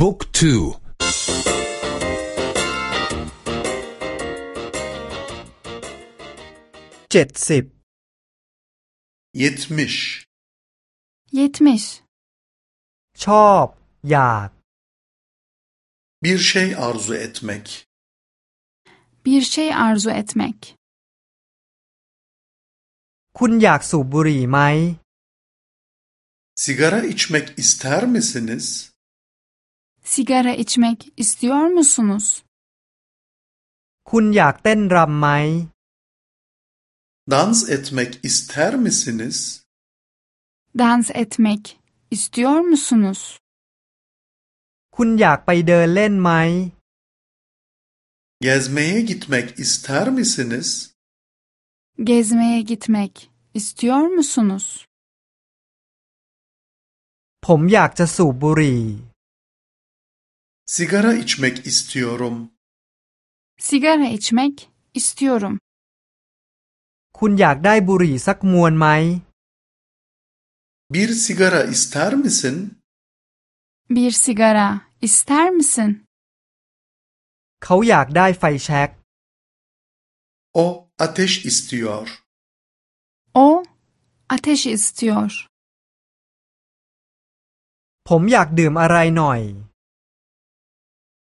บุ๊กทูเจ็ดสิบ yetmiş 70 ชอบ อยาก bir şey arzu etmek bir şey arzu etmek คุณอยากสูบบุหรี่ไหม sigara içmek ister misiniz sigara içmek istiyor musunuz คุณอยากเต้นรำไหม dans etmek ister misiniz dans etmek istiyor musunuz คุณอยากไปเดินเล่นไหม gezmeye gitmek ister misiniz gezmeye gitmek istiyor musunuz ผมอยากจะสูบบุหรี่ sigara içmek istiyorum sigara içmek istiyorum คุณอยากได้บุหรี่สักมวนไหม bir sigara ister misin bir sigara ister misin เขาอยากได้ไฟแช็ก o ateş istiyor o ateş istiyor ผมอยากดื่มอะไรหน่อย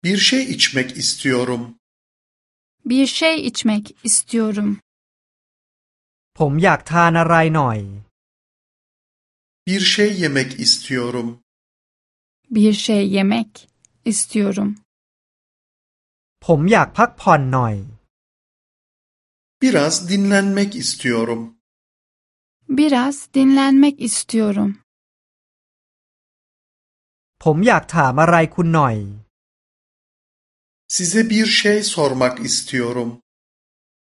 bir şey içmek istiyorum bir şey içmek istiyorum ผมอยากทานอะไรหน่อย bir şey yemek istiyorum bir şey yemek istiyorum ผมอยากพักผ่อนหน่อย biraz dinlenmek istiyorum biraz dinlenmek istiyorum ผมอยากถามอะไรคุณหน่อย size bir şey sormak istiyorum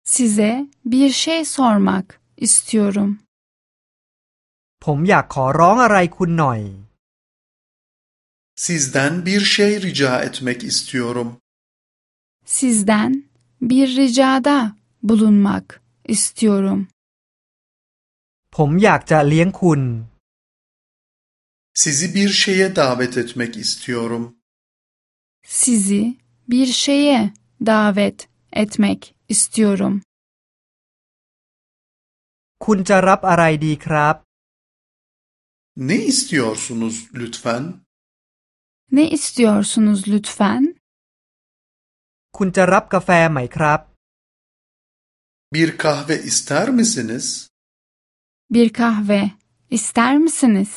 size bir şey sormak istiyorum ผมอยากขอร้องอะไรคุณหน่อย sizden bir şey rica etmek istiyorum sizden bir ricada bulunmak istiyorum ผมอยากจะเลี้ยงคุณ sizi bir şeye davet etmek istiyorum sizi bir şeye davet etmek istiyorum คุณจะรับอะไรดีครับ ne istiyorsunuz lütfen ne istiyorsunuz lütfen คุณจะรับกาแฟไหมครับ bir kahve ister misiniz bir kahve ister misiniz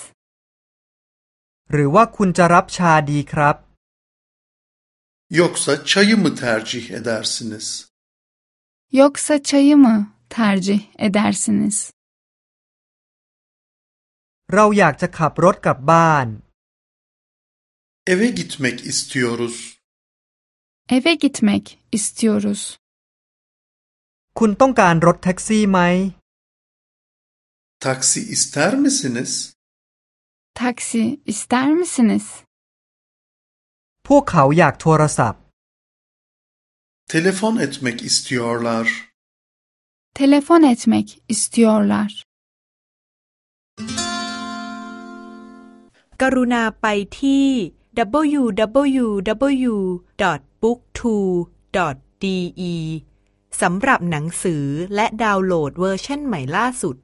หรือว่าคุณจะรับชาดีครับ yoksa çayı mı tercih edersiniz yoksa çayı mı tercih edersiniz เราอยากจะขับรถกลับบ้าน eve gitmek istiyoruz eve gitmek istiyoruz คุณต้องการรถแท็กซี่ไหม taksi ister misiniz taksi ister misiniz พวกเขาอยากโทรศัพท์ telefon etmek istiyorlar telefon etmek istiyorlar กรุณาไปที่ www.booktwo.de สำหรับหนังสือและดาวน์โหลดเวอร์ชันใหม่ล่าสุด